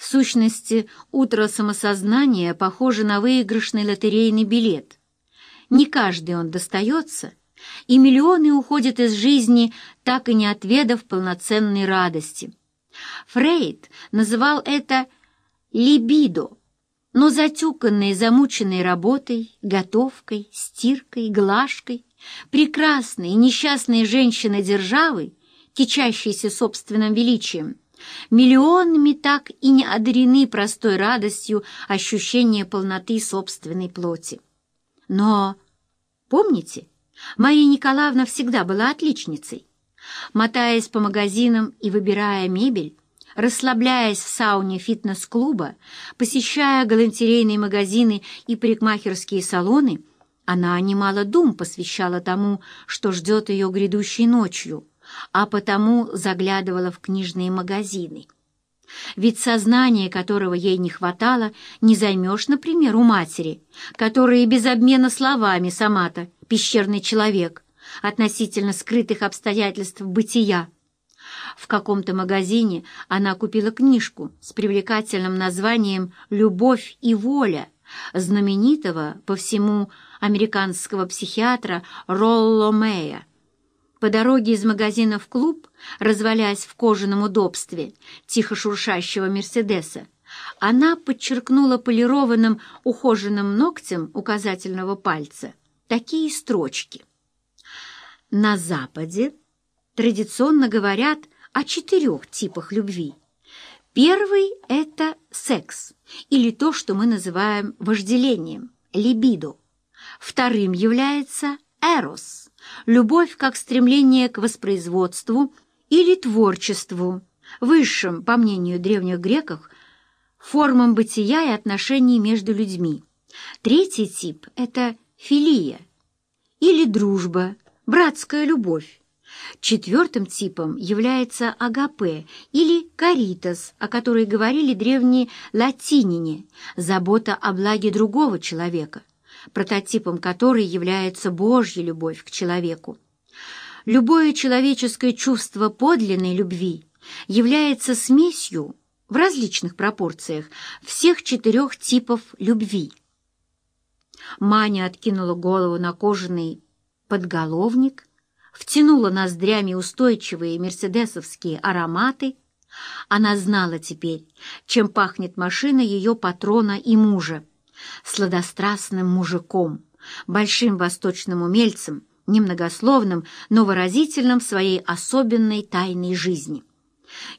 В сущности, утро самосознания похоже на выигрышный лотерейный билет. Не каждый он достается, и миллионы уходят из жизни, так и не отведав полноценной радости. Фрейд называл это «либидо», но затюканные, замученные работой, готовкой, стиркой, глажкой, прекрасные несчастные женщины державы, кичащиеся собственным величием, миллионами так и не одарены простой радостью ощущения полноты собственной плоти. Но, помните, Мария Николаевна всегда была отличницей. Мотаясь по магазинам и выбирая мебель, расслабляясь в сауне фитнес-клуба, посещая галантерейные магазины и парикмахерские салоны, она немало дум посвящала тому, что ждет ее грядущей ночью, а потому заглядывала в книжные магазины. Ведь сознание, которого ей не хватало, не займешь, например, у матери, которая без обмена словами сама-то пещерный человек относительно скрытых обстоятельств бытия. В каком-то магазине она купила книжку с привлекательным названием «Любовь и воля» знаменитого по всему американского психиатра Ролло Мэя. По дороге из магазина в клуб, развалясь в кожаном удобстве тихо шуршащего «Мерседеса», она подчеркнула полированным ухоженным ногтем указательного пальца такие строчки. На Западе традиционно говорят о четырех типах любви. Первый — это секс, или то, что мы называем вожделением, либидо. Вторым является эрос, любовь как стремление к воспроизводству или творчеству, высшим, по мнению древних греков, формам бытия и отношений между людьми. Третий тип — это филия или дружба, братская любовь. Четвертым типом является агапе или каритас, о которой говорили древние латинине, забота о благе другого человека, прототипом которой является Божья любовь к человеку. Любое человеческое чувство подлинной любви является смесью в различных пропорциях всех четырех типов любви. Маня откинула голову на кожаный подголовник, втянула ноздрями устойчивые мерседесовские ароматы. Она знала теперь, чем пахнет машина ее патрона и мужа. Сладострастным мужиком, большим восточным умельцем, немногословным, но выразительным в своей особенной тайной жизни.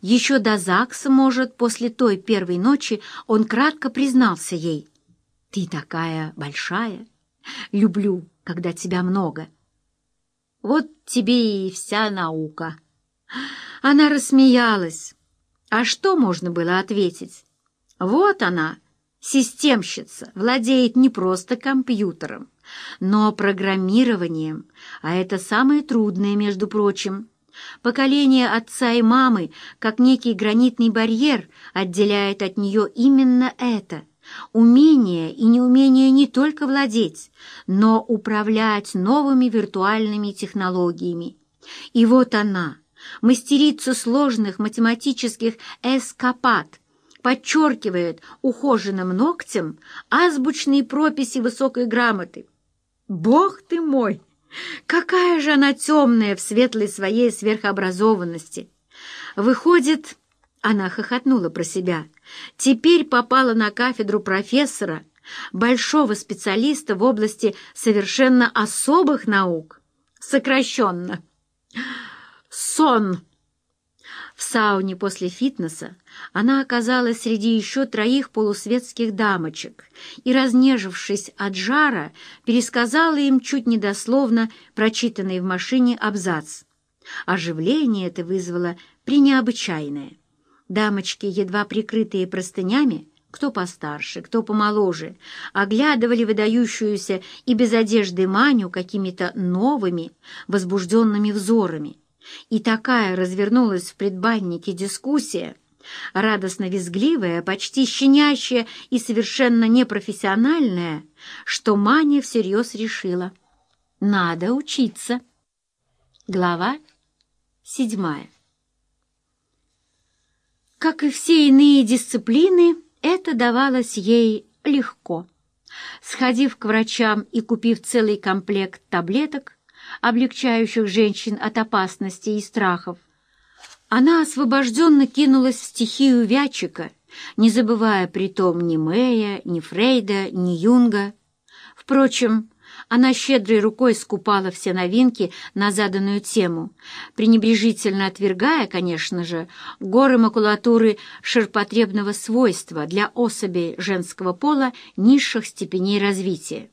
Еще до ЗАГСа, может, после той первой ночи он кратко признался ей. «Ты такая большая. Люблю, когда тебя много». Вот тебе и вся наука. Она рассмеялась. А что можно было ответить? Вот она, системщица, владеет не просто компьютером, но программированием, а это самое трудное, между прочим. Поколение отца и мамы, как некий гранитный барьер, отделяет от нее именно это — умение и неумение не только владеть, но управлять новыми виртуальными технологиями. И вот она, мастерица сложных математических эскапад, подчеркивает ухоженным ногтем азбучные прописи высокой грамоты. Бог ты мой! Какая же она темная в светлой своей сверхобразованности! Выходит, она хохотнула про себя. Теперь попала на кафедру профессора, большого специалиста в области совершенно особых наук. Сокращенно. Сон. В сауне после фитнеса она оказалась среди еще троих полусветских дамочек и, разнежившись от жара, пересказала им чуть недословно прочитанный в машине абзац. Оживление это вызвало пренеобычайное. Дамочки, едва прикрытые простынями, кто постарше, кто помоложе, оглядывали выдающуюся и без одежды Маню какими-то новыми, возбужденными взорами. И такая развернулась в предбаннике дискуссия, радостно визгливая, почти щенящая и совершенно непрофессиональная, что Маня всерьез решила. Надо учиться. Глава седьмая Как и все иные дисциплины, это давалось ей легко. Сходив к врачам и купив целый комплект таблеток, облегчающих женщин от опасностей и страхов, она освобожденно кинулась в стихию Вятчика, не забывая при том ни Мэя, ни Фрейда, ни Юнга. Впрочем, она щедрой рукой скупала все новинки на заданную тему, пренебрежительно отвергая, конечно же, горы макулатуры ширпотребного свойства для особей женского пола низших степеней развития.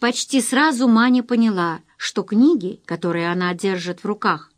Почти сразу Маня поняла, что книги, которые она держит в руках,